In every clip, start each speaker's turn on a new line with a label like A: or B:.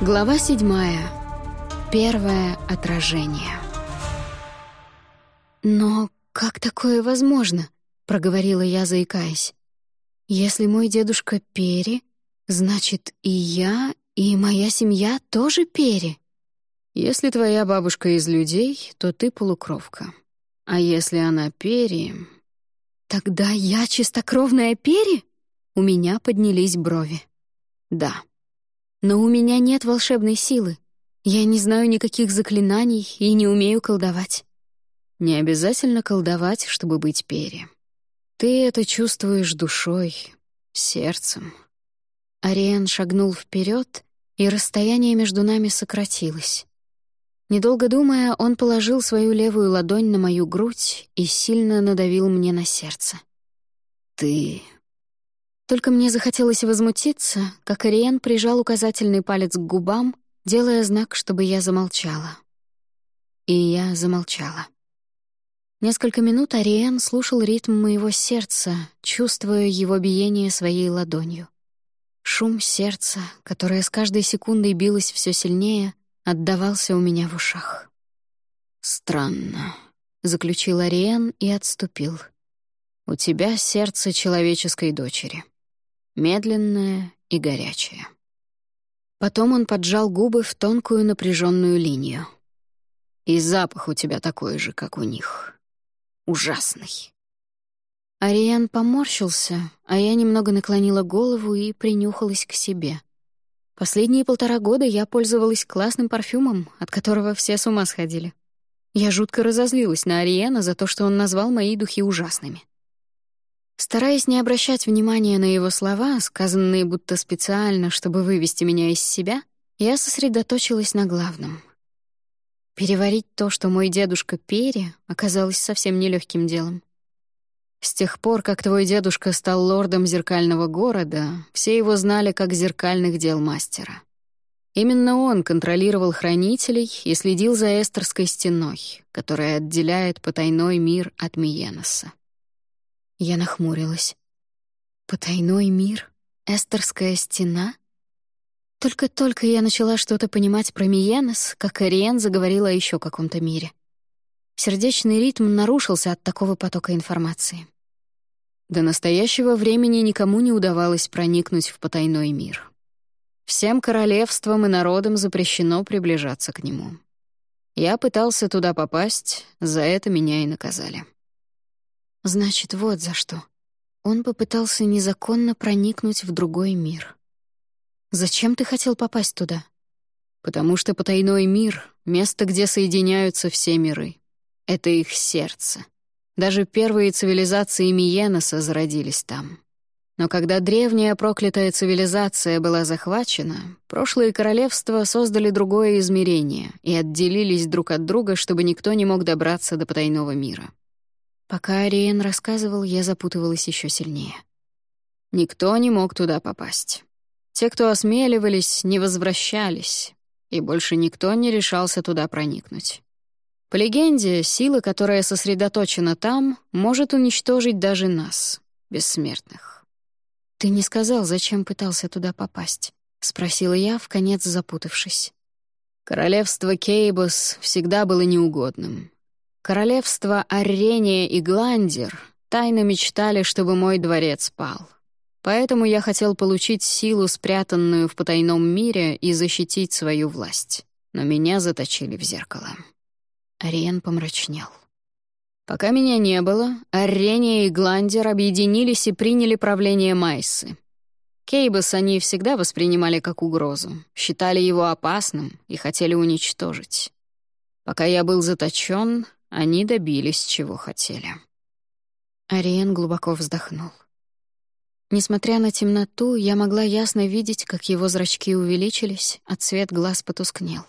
A: Глава седьмая. Первое отражение. «Но как такое возможно?» — проговорила я, заикаясь. «Если мой дедушка Пери, значит, и я, и моя семья тоже Пери».
B: «Если твоя бабушка из людей, то ты полукровка. А если она Пери...»
A: «Тогда я чистокровная Пери?» У меня поднялись брови. «Да». «Но у меня нет волшебной силы. Я не знаю никаких заклинаний и не умею колдовать».
B: «Не обязательно колдовать, чтобы быть Пери. Ты это чувствуешь душой, сердцем».
A: Ариен шагнул вперед, и расстояние между нами сократилось. Недолго думая, он положил свою левую ладонь на мою грудь и сильно надавил мне на сердце.
B: «Ты...»
A: Только мне захотелось возмутиться, как Ариен прижал указательный палец к губам, делая знак, чтобы я замолчала. И я замолчала. Несколько минут Ариен слушал ритм моего сердца, чувствуя его биение своей ладонью. Шум сердца, которое с каждой секундой билось все сильнее, отдавался у меня в ушах.
B: «Странно», — заключил Ариен и отступил. «У тебя сердце человеческой дочери. Медленное и горячее».
A: Потом он поджал губы в тонкую напряженную линию.
B: «И запах у тебя такой же, как у них. Ужасный».
A: Ариен поморщился, а я немного наклонила голову и принюхалась к себе. Последние полтора года я пользовалась классным парфюмом, от которого все с ума сходили. Я жутко разозлилась на Ариена за то, что он назвал мои духи ужасными. Стараясь не обращать внимания на его слова, сказанные будто специально, чтобы вывести меня из себя, я сосредоточилась на главном. Переварить то, что мой дедушка Пери, оказалось совсем нелегким делом. С тех пор, как твой дедушка стал лордом зеркального города, все его знали как зеркальных дел мастера. Именно он контролировал хранителей и следил за Эстерской стеной, которая отделяет потайной мир от Миеноса. Я нахмурилась. Потайной мир? Эстерская стена? Только-только я начала что-то понимать про Миенос, как Ариен заговорила о еще каком-то мире. Сердечный ритм нарушился от такого потока информации. До настоящего времени никому не удавалось проникнуть в потайной мир. Всем королевствам и народам запрещено приближаться к нему. Я пытался туда попасть, за это меня и наказали. Значит, вот за что. Он попытался незаконно проникнуть в другой мир. Зачем ты хотел попасть туда? Потому что потайной мир — место, где соединяются все миры. Это их сердце. Даже первые цивилизации Миеноса зародились там. Но когда древняя проклятая цивилизация была захвачена, прошлые королевства создали другое измерение и отделились друг от друга, чтобы никто не мог добраться до потайного мира. Пока Ариен рассказывал, я запутывалась еще сильнее. Никто не мог туда попасть. Те, кто осмеливались, не возвращались, и больше никто не решался туда проникнуть. По легенде, сила, которая сосредоточена там, может уничтожить даже нас, бессмертных. «Ты не сказал, зачем пытался туда попасть?» — спросила я, в конец запутавшись. Королевство Кейбос всегда было неугодным. Королевство Аррения и Гландер тайно мечтали, чтобы мой дворец пал. Поэтому я хотел получить силу, спрятанную в потайном мире, и защитить свою власть. Но меня заточили в зеркало. Ариен помрачнел. Пока меня не было, Аррения и Гландер объединились и приняли правление Майсы. Кейбас они всегда воспринимали как угрозу, считали его опасным и хотели уничтожить. Пока я был заточен, они добились, чего хотели. Ариен глубоко вздохнул. Несмотря на темноту, я могла ясно видеть, как его зрачки увеличились, а цвет глаз потускнел.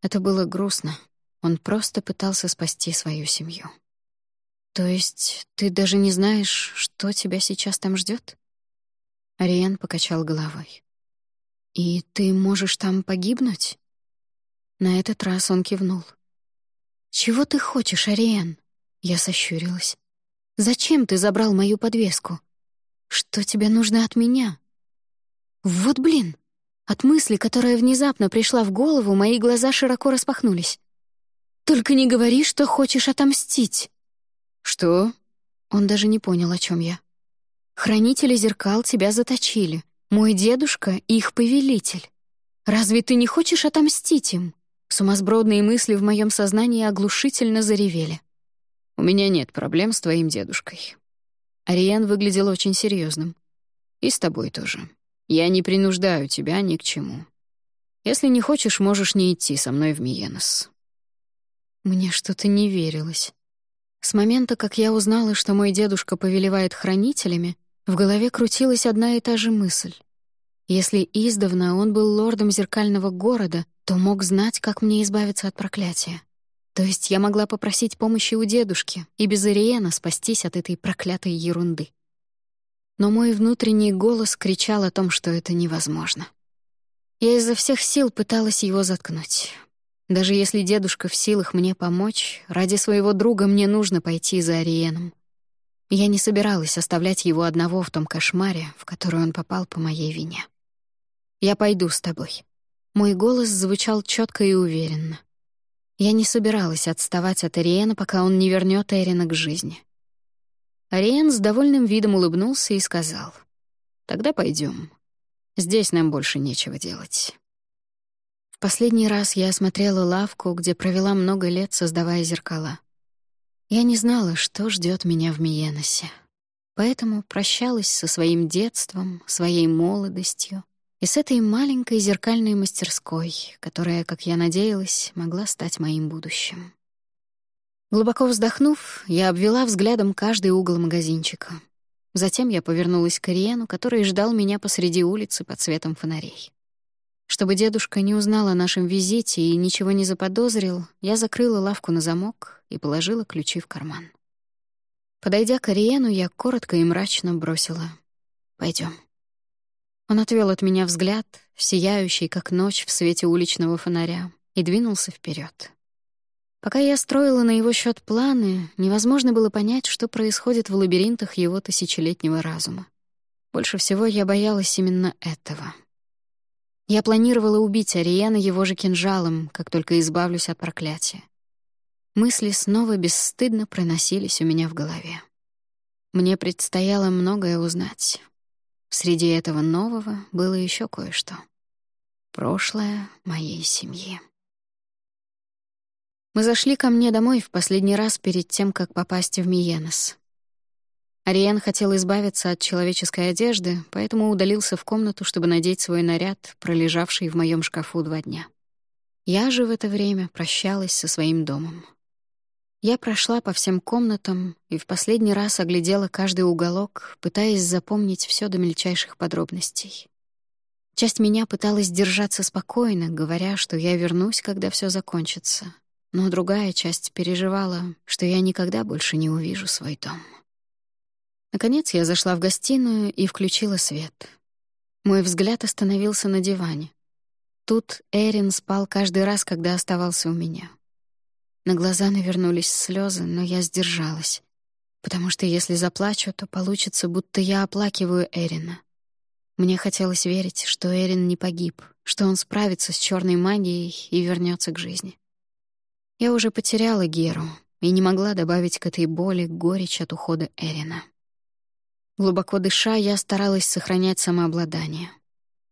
A: Это было грустно. Он просто пытался спасти свою семью. «То есть ты даже не знаешь, что тебя сейчас там ждет? Ариен покачал головой. «И ты можешь там погибнуть?» На этот раз он кивнул. «Чего ты хочешь, Ариен?» Я сощурилась. «Зачем ты забрал мою подвеску? Что тебе нужно от меня?» «Вот блин!» От мысли, которая внезапно пришла в голову, мои глаза широко распахнулись. «Только не говори, что хочешь отомстить!»
B: «Что?»
A: Он даже не понял, о чем я. «Хранители зеркал тебя заточили. Мой дедушка — их повелитель. Разве ты не хочешь отомстить им?» Сумасбродные мысли в моем сознании оглушительно заревели.
B: «У меня нет проблем с твоим дедушкой». Ариен выглядел очень серьезным. «И с тобой тоже. Я не принуждаю тебя ни к чему. Если не хочешь, можешь не идти со мной в Миенос».
A: Мне что-то не верилось. С момента, как я узнала, что мой дедушка повелевает хранителями, в голове крутилась одна и та же мысль. Если издавна он был лордом зеркального города, то мог знать, как мне избавиться от проклятия. То есть я могла попросить помощи у дедушки и без Ириена спастись от этой проклятой ерунды. Но мой внутренний голос кричал о том, что это невозможно. Я изо всех сил пыталась его заткнуть. Даже если дедушка в силах мне помочь, ради своего друга мне нужно пойти за Ариеном. Я не собиралась оставлять его одного в том кошмаре, в который он попал по моей вине. «Я пойду с тобой». Мой голос звучал четко и уверенно. Я не собиралась отставать от Ариена, пока он не вернет Эрина к жизни. Ариен с довольным видом улыбнулся и сказал, «Тогда пойдем. Здесь нам больше нечего делать». Последний раз я осмотрела лавку, где провела много лет, создавая зеркала. Я не знала, что ждет меня в Миеносе. Поэтому прощалась со своим детством, своей молодостью и с этой маленькой зеркальной мастерской, которая, как я надеялась, могла стать моим будущим. Глубоко вздохнув, я обвела взглядом каждый угол магазинчика. Затем я повернулась к Ириену, который ждал меня посреди улицы под светом фонарей. Чтобы дедушка не узнал о нашем визите и ничего не заподозрил, я закрыла лавку на замок и положила ключи в карман. Подойдя к Ариену, я коротко и мрачно бросила «Пойдем». Он отвел от меня взгляд, сияющий, как ночь в свете уличного фонаря, и двинулся вперед. Пока я строила на его счет планы, невозможно было понять, что происходит в лабиринтах его тысячелетнего разума. Больше всего я боялась именно этого — я планировала убить Ариена его же кинжалом, как только избавлюсь от проклятия. Мысли снова бесстыдно проносились у меня в голове. Мне предстояло многое узнать. Среди этого нового было еще кое-что. Прошлое моей семьи. Мы зашли ко мне домой в последний раз перед тем, как попасть в Миенос. Ариен хотел избавиться от человеческой одежды, поэтому удалился в комнату, чтобы надеть свой наряд, пролежавший в моем шкафу два дня. Я же в это время прощалась со своим домом. Я прошла по всем комнатам и в последний раз оглядела каждый уголок, пытаясь запомнить все до мельчайших подробностей. Часть меня пыталась держаться спокойно, говоря, что я вернусь, когда все закончится, но другая часть переживала, что я никогда больше не увижу свой дом. Наконец я зашла в гостиную и включила свет. Мой взгляд остановился на диване. Тут Эрин спал каждый раз, когда оставался у меня. На глаза навернулись слезы, но я сдержалась, потому что если заплачу, то получится, будто я оплакиваю Эрина. Мне хотелось верить, что Эрин не погиб, что он справится с черной магией и вернется к жизни. Я уже потеряла Геру и не могла добавить к этой боли горечь от ухода Эрина. Глубоко дыша, я старалась сохранять самообладание.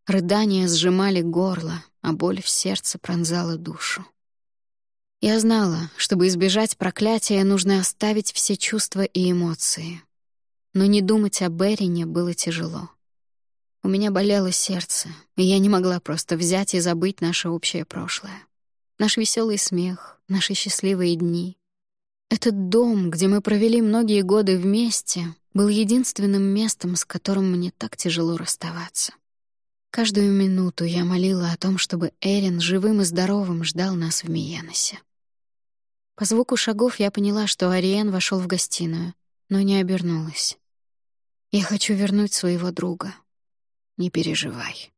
A: Рыдания сжимали горло, а боль в сердце пронзала душу. Я знала, чтобы избежать проклятия, нужно оставить все чувства и эмоции. Но не думать о Берине было тяжело. У меня болело сердце, и я не могла просто взять и забыть наше общее прошлое. Наш веселый смех, наши счастливые дни. Этот дом, где мы провели многие годы вместе, был единственным местом, с которым мне так тяжело расставаться. Каждую минуту я молила о том, чтобы Эрин живым и здоровым ждал нас в Миеносе. По звуку шагов я поняла, что Ариен вошел в гостиную, но не обернулась. «Я хочу вернуть своего друга. Не переживай».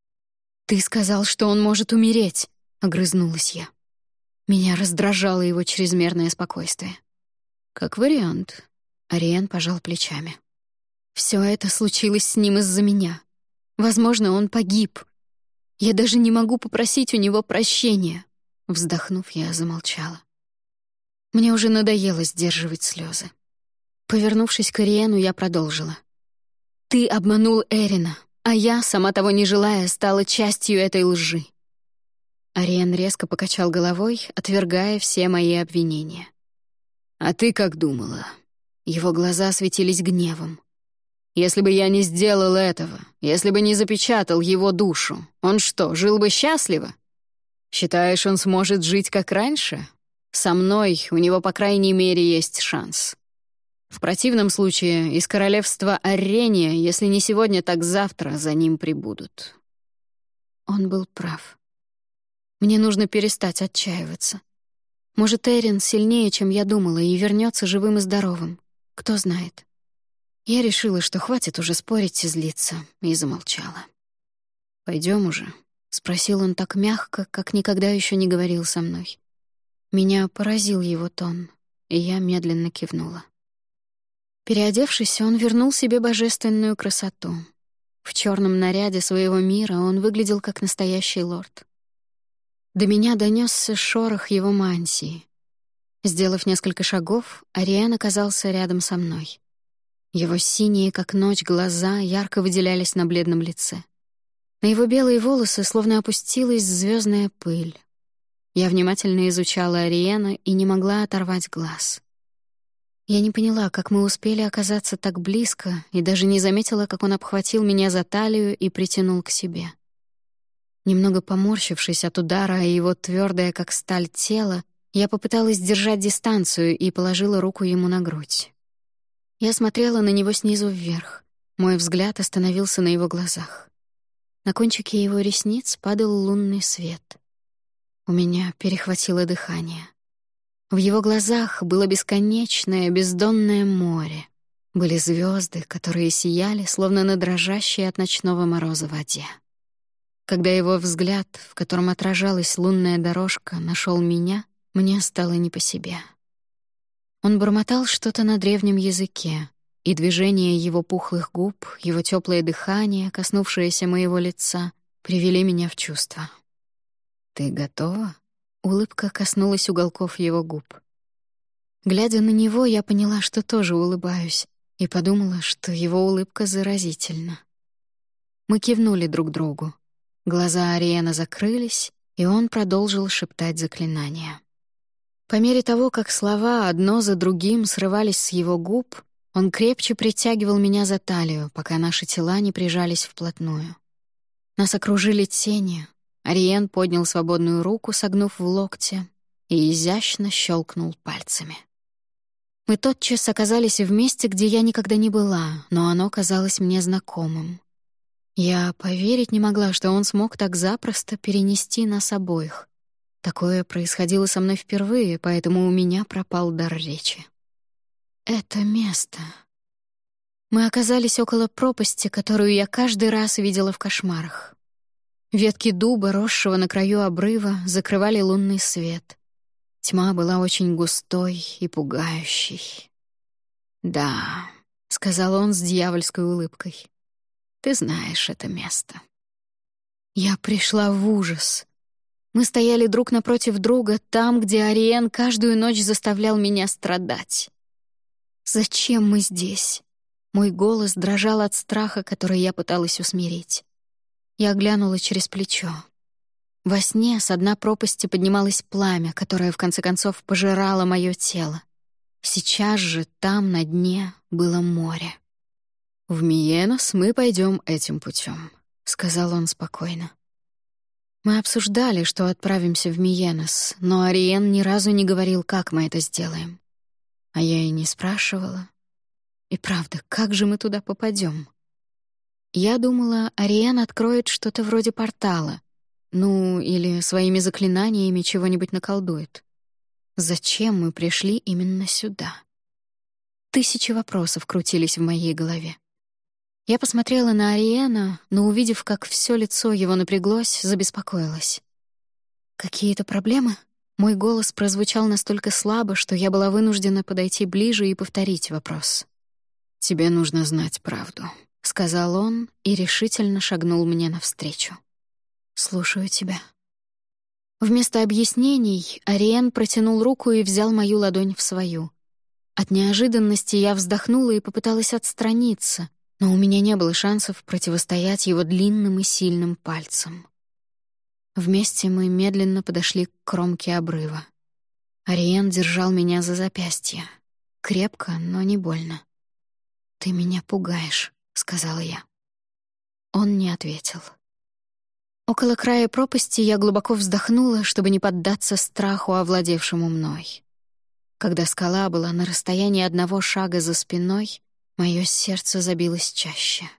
A: «Ты сказал, что он может умереть», — огрызнулась я. Меня раздражало его чрезмерное спокойствие. «Как вариант», — Ариен пожал плечами. Все это случилось с ним из-за меня. Возможно, он погиб. Я даже не могу попросить у него прощения. Вздохнув, я замолчала. Мне уже надоело сдерживать слезы. Повернувшись к Ириену, я продолжила. «Ты обманул Эрина, а я, сама того не желая, стала частью этой лжи». Ариен резко покачал головой, отвергая все мои обвинения.
B: «А ты как думала?» Его глаза светились гневом. «Если бы я не сделал этого, если бы не запечатал его душу, он что, жил бы счастливо? Считаешь, он сможет жить как раньше? Со мной у него, по крайней мере, есть шанс. В противном случае из королевства Арения, если не сегодня, так завтра за ним прибудут.
A: Он был прав. Мне нужно перестать отчаиваться. Может, Эрин сильнее, чем я думала, и вернется живым и здоровым. Кто знает. Я решила, что хватит уже спорить и злиться, и замолчала. Пойдем уже», — спросил он так мягко, как никогда еще не говорил со мной. Меня поразил его тон, и я медленно кивнула. Переодевшись, он вернул себе божественную красоту. В черном наряде своего мира он выглядел как настоящий лорд. До меня донесся шорох его мантии. Сделав несколько шагов, Ариан оказался рядом со мной. Его синие, как ночь, глаза ярко выделялись на бледном лице. На его белые волосы словно опустилась звездная пыль. Я внимательно изучала Ариена и не могла оторвать глаз. Я не поняла, как мы успели оказаться так близко, и даже не заметила, как он обхватил меня за талию и притянул к себе. Немного поморщившись от удара, и его твердое, как сталь, тело, я попыталась держать дистанцию и положила руку ему на грудь. Я смотрела на него снизу вверх. Мой взгляд остановился на его глазах. На кончике его ресниц падал лунный свет — у меня перехватило дыхание. В его глазах было бесконечное бездонное море. Были звезды, которые сияли, словно на дрожащей от ночного мороза воде. Когда его взгляд, в котором отражалась лунная дорожка, нашел меня, мне стало не по себе. Он бормотал что-то на древнем языке, и движение его пухлых губ, его теплое дыхание, коснувшееся моего лица, привели меня в чувство. «Ты готова?» Улыбка коснулась уголков его губ. Глядя на него, я поняла, что тоже улыбаюсь, и подумала, что его улыбка заразительна. Мы кивнули друг другу. Глаза Ариэна закрылись, и он продолжил шептать заклинания. По мере того, как слова одно за другим срывались с его губ, он крепче притягивал меня за талию, пока наши тела не прижались вплотную. Нас окружили тени, Ариен поднял свободную руку, согнув в локте, и изящно щелкнул пальцами. Мы тотчас оказались в месте, где я никогда не была, но оно казалось мне знакомым. Я поверить не могла, что он смог так запросто перенести нас обоих. Такое происходило со мной впервые, поэтому у меня пропал дар речи. Это место. Мы оказались около пропасти, которую я каждый раз видела в кошмарах. Ветки дуба, росшего на краю обрыва, закрывали лунный свет. Тьма была очень густой и пугающей. «Да», — сказал он с дьявольской улыбкой, — «ты знаешь это место». Я пришла в ужас. Мы стояли друг напротив друга там, где Ариен каждую ночь заставлял меня страдать. «Зачем мы здесь?» Мой голос дрожал от страха, который я пыталась усмирить. Я глянула через плечо. Во сне с дна пропасти поднималось пламя, которое в конце концов пожирало мое тело. Сейчас же там, на дне, было море. «В Миенос мы пойдем этим путем, сказал он спокойно. Мы обсуждали, что отправимся в Миенос, но Ариен ни разу не говорил, как мы это сделаем. А я и не спрашивала. И правда, как же мы туда попадем? Я думала, Ариен откроет что-то вроде портала. Ну, или своими заклинаниями чего-нибудь наколдует. Зачем мы пришли именно сюда? Тысячи вопросов крутились в моей голове. Я посмотрела на Ариена, но, увидев, как все лицо его напряглось, забеспокоилась. «Какие-то проблемы?» Мой голос прозвучал настолько слабо, что я была вынуждена подойти ближе и повторить вопрос. «Тебе нужно знать правду», — сказал он и решительно шагнул мне навстречу. «Слушаю тебя». Вместо объяснений Ариен протянул руку и взял мою ладонь в свою. От неожиданности я вздохнула и попыталась отстраниться, но у меня не было шансов противостоять его длинным и сильным пальцам. Вместе мы медленно подошли к кромке обрыва. Ариен держал меня за запястье. Крепко, но не больно. «Ты меня пугаешь», — сказала я. Он не ответил. Около края пропасти я глубоко вздохнула, чтобы не поддаться страху, овладевшему мной. Когда скала была на расстоянии одного шага за спиной, мое сердце забилось чаще.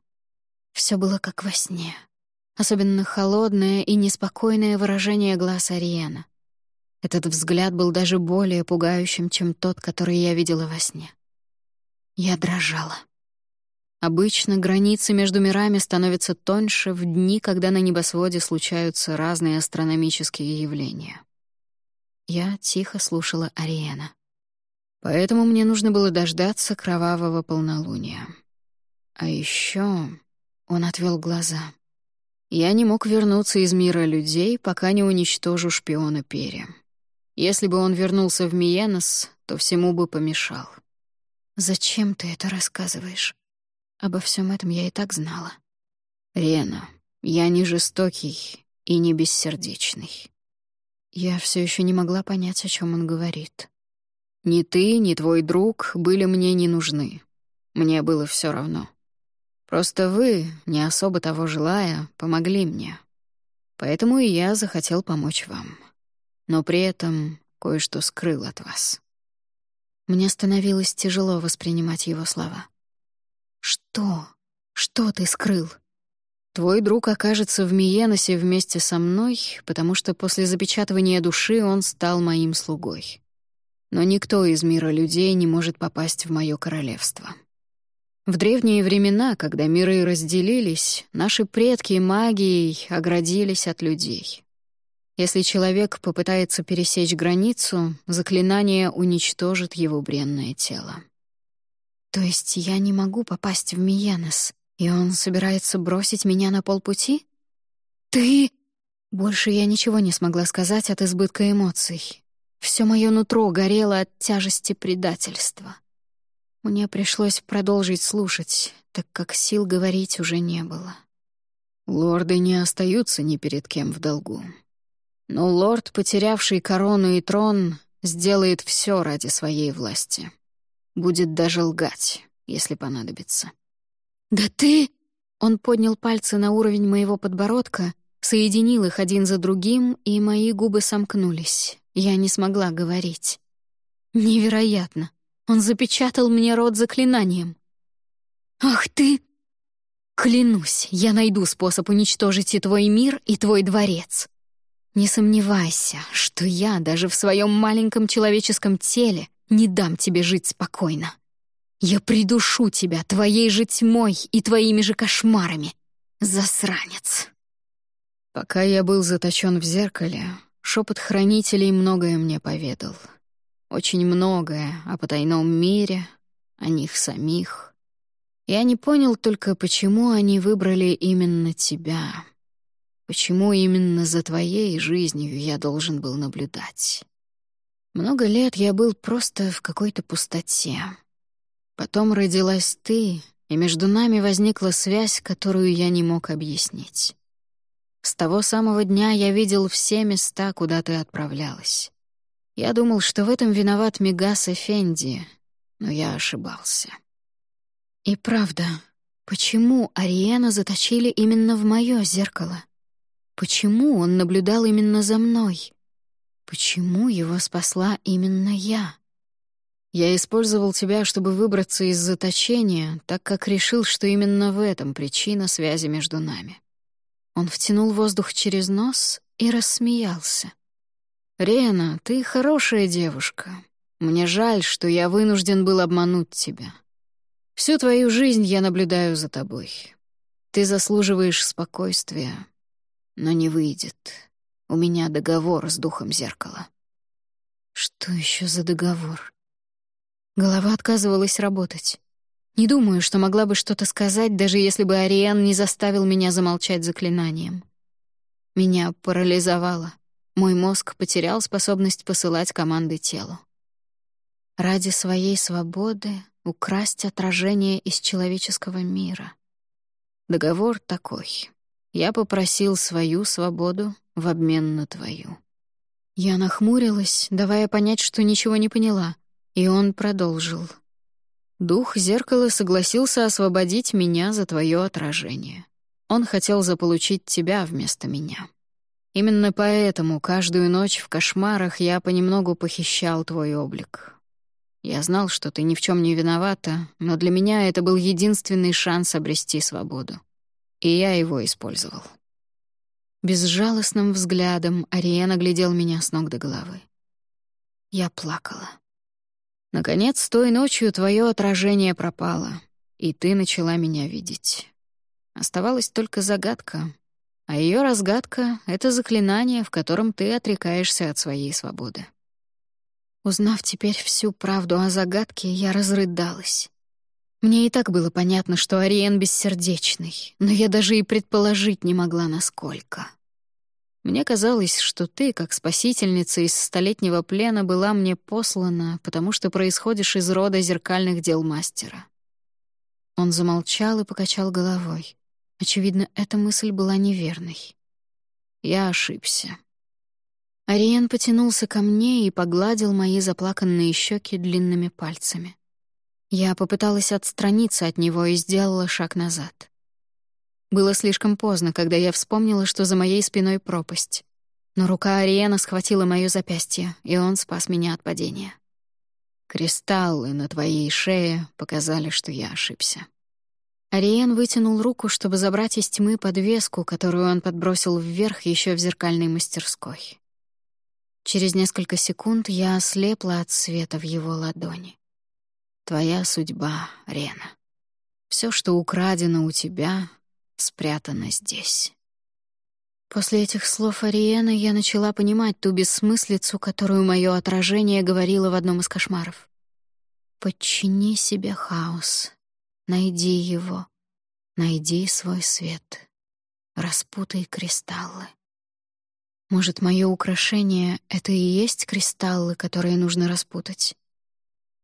A: Все было как во сне. Особенно холодное и неспокойное выражение глаз Ариена. Этот взгляд был даже более пугающим, чем тот, который я видела во сне. Я дрожала. Обычно границы между мирами становятся тоньше в дни, когда на небосводе случаются разные астрономические явления. Я тихо слушала Ариена. Поэтому мне нужно было дождаться кровавого полнолуния. А еще он отвел глаза. Я не мог вернуться из мира людей, пока не уничтожу шпиона Перри. Если бы он вернулся в Миенос, то всему бы помешал. «Зачем ты это рассказываешь? Обо всем этом я и так знала». «Рена, я не жестокий и не бессердечный». Я все еще не могла понять, о чем он говорит. Ни ты, ни твой друг были мне не нужны. Мне было все равно. Просто вы, не особо того желая, помогли мне. Поэтому и я захотел помочь вам. Но при этом кое-что скрыл от вас. Мне становилось тяжело воспринимать его слова. «Что? Что ты скрыл?» «Твой друг окажется в Миеносе вместе со мной, потому что после запечатывания души он стал моим слугой но никто из мира людей не может попасть в мое королевство. В древние времена, когда миры разделились, наши предки магией оградились от людей. Если человек попытается пересечь границу, заклинание уничтожит его бренное тело. То есть я не могу попасть в Миенес, и он собирается бросить меня на полпути? Ты... Больше я ничего не смогла сказать от избытка эмоций. Все мое нутро горело от тяжести предательства. Мне пришлось продолжить слушать, так как сил говорить уже не было. Лорды не остаются ни перед кем в долгу. Но лорд, потерявший корону и трон, сделает все ради своей власти. Будет даже лгать, если понадобится. «Да ты...» Он поднял пальцы на уровень моего подбородка, соединил их один за другим, и мои губы сомкнулись. Я не смогла говорить. Невероятно. Он запечатал мне рот заклинанием. «Ах ты!» «Клянусь, я найду способ уничтожить и твой мир, и твой дворец. Не сомневайся, что я даже в своем маленьком человеческом теле не дам тебе жить спокойно. Я придушу тебя твоей же тьмой и твоими же кошмарами, засранец». Пока я был заточен в зеркале, Шепот хранителей многое мне поведал. Очень многое о потайном мире, о них самих. Я не понял только, почему они выбрали именно тебя. Почему именно за твоей жизнью я должен был наблюдать. Много лет я был просто в какой-то пустоте. Потом родилась ты, и между нами возникла связь, которую я не мог объяснить. С того самого дня я видел все места, куда ты отправлялась. Я думал, что в этом виноват Мегас Эфенди, но я ошибался. И правда, почему Ариена заточили именно в моё зеркало? Почему он наблюдал именно за мной? Почему его спасла именно я? Я использовал тебя, чтобы выбраться из заточения, так как решил, что именно в этом причина связи между нами. Он втянул воздух через нос и рассмеялся. «Рена, ты хорошая девушка. Мне жаль, что я вынужден был обмануть тебя. Всю твою жизнь я наблюдаю за тобой. Ты заслуживаешь спокойствия, но не выйдет. У меня договор с духом зеркала». «Что еще за договор?» Голова отказывалась работать. Не думаю, что могла бы что-то сказать, даже если бы Ариан не заставил меня замолчать заклинанием. Меня парализовало. Мой мозг потерял способность посылать команды телу. Ради своей свободы украсть отражение из человеческого мира. Договор такой. Я попросил свою свободу в обмен на твою. Я нахмурилась, давая понять, что ничего не поняла, и он продолжил. Дух зеркала согласился освободить меня за твое отражение. Он хотел заполучить тебя вместо меня. Именно поэтому каждую ночь в кошмарах я понемногу похищал твой облик. Я знал, что ты ни в чем не виновата, но для меня это был единственный шанс обрести свободу. И я его использовал. Безжалостным взглядом Ариена глядел меня с ног до головы. Я плакала. Наконец, той ночью твое отражение пропало, и ты начала меня видеть. Оставалась только загадка, а ее разгадка — это заклинание, в котором ты отрекаешься от своей свободы. Узнав теперь всю правду о загадке, я разрыдалась. Мне и так было понятно, что Ариен бессердечный, но я даже и предположить не могла, насколько. Мне казалось, что ты, как спасительница из столетнего плена, была мне послана, потому что происходишь из рода зеркальных дел мастера. Он замолчал и покачал головой. Очевидно, эта мысль была неверной. Я ошибся. Ариен потянулся ко мне и погладил мои заплаканные щеки длинными пальцами. Я попыталась отстраниться от него и сделала шаг назад. Было слишком поздно, когда я вспомнила, что за моей спиной пропасть. Но рука Ариена схватила моё запястье, и он спас меня от падения. Кристаллы на твоей шее показали, что я ошибся. Ариен вытянул руку, чтобы забрать из тьмы подвеску, которую он подбросил вверх еще в зеркальной мастерской. Через несколько секунд я ослепла от света в его ладони. Твоя судьба, Рена. Все, что украдено у тебя, спрятано здесь. После этих слов Ариэна я начала понимать ту бессмыслицу, которую мое отражение говорило в одном из кошмаров. «Подчини себе хаос, найди его, найди свой свет, распутай кристаллы». Может, мое украшение — это и есть кристаллы, которые нужно распутать?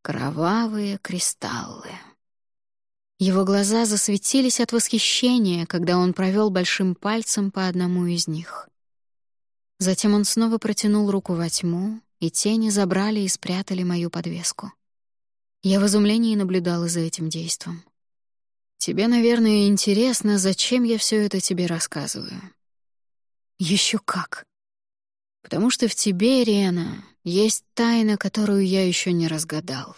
A: Кровавые кристаллы. Его глаза засветились от восхищения, когда он провел большим пальцем по одному из них. Затем он снова протянул руку во тьму, и тени забрали и спрятали мою подвеску. Я в изумлении наблюдала за этим действом. «Тебе, наверное, интересно, зачем я все это тебе рассказываю?» Еще как!» Потому что в тебе, Рена, есть тайна, которую я еще не разгадал.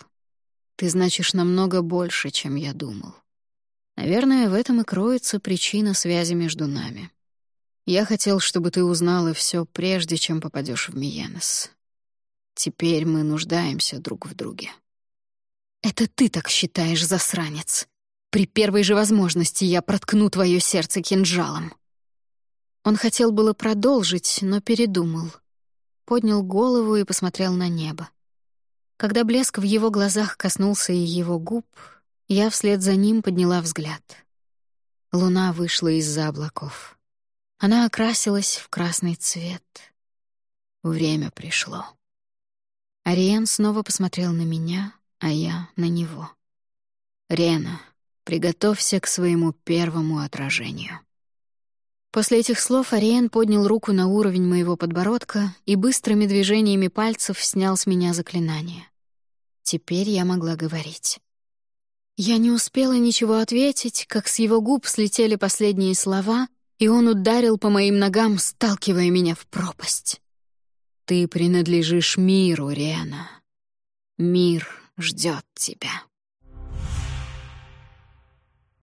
A: Ты значишь намного больше, чем я думал. Наверное, в этом и кроется причина связи между нами. Я хотел, чтобы ты узнала все прежде, чем попадешь в Миенес. Теперь мы нуждаемся друг в друге. Это ты так считаешь, засранец. При первой же возможности я проткну твое сердце кинжалом. Он хотел было продолжить, но передумал. Поднял голову и посмотрел на небо. Когда блеск в его глазах коснулся и его губ, я вслед за ним подняла взгляд. Луна вышла из-за облаков. Она окрасилась в красный цвет. Время пришло. Ариен снова посмотрел на меня, а я — на него. «Рена, приготовься к своему первому отражению». После этих слов Ариен поднял руку на уровень моего подбородка и быстрыми движениями пальцев снял с меня заклинание. Теперь я могла говорить. Я не успела ничего ответить, как с его губ слетели последние слова, и он ударил по моим ногам, сталкивая меня в пропасть. «Ты принадлежишь миру, Рена. Мир ждет тебя».